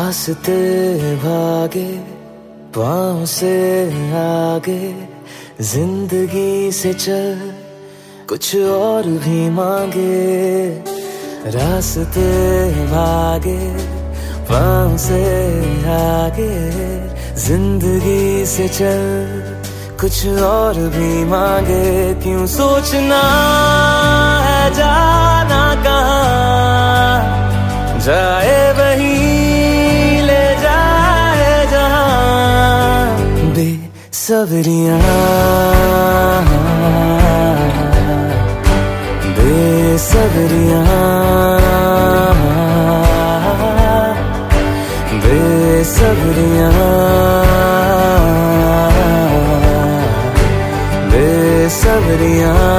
रास्ते भागे, पाँव से आगे, ज़िंदगी से चल, कुछ और भी मांगे। रास्ते भागे, पाँव से आगे, ज़िंदगी से चल, कुछ और भी मांगे। क्यों सोचना? बेसबरियाँ बेसबरियाँ बेसबरियाँ बेसबरियाँ।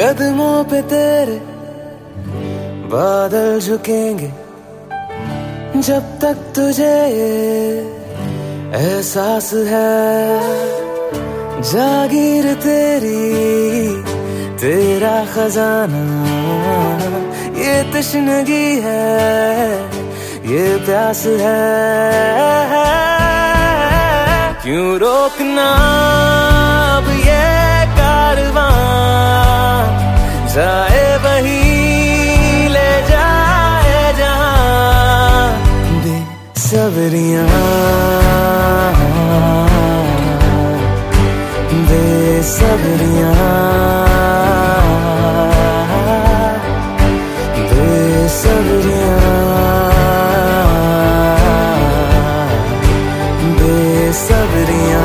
कदमों पे तेरे बादल झुकेंगे जब तक तुझे एहसास है। जागीर तेरी, तेरा खजाना, ये तशनगी है, ये प्यास है। क्यों रोकना अब ये जाए वही ले जाए जहाँ बेसबरियाँ बेसबरियाँ बेसबरियाँ बेसबरियाँ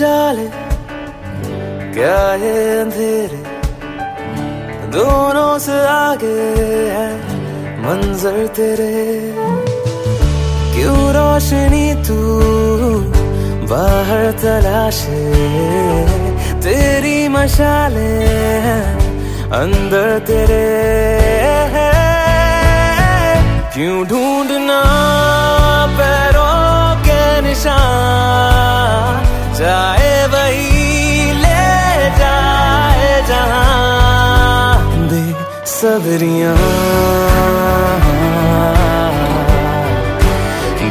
ये उजाले क्या ये अंधेरे दोनों से आगे है मंजर तेरे। क्यों रोशनी तू बाहर तलाशे? तेरी मशाले अंदर तेरे। क्यों ढूंढना पैरों के निशान? बेसबरियाँ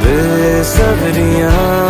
बेसबरियाँ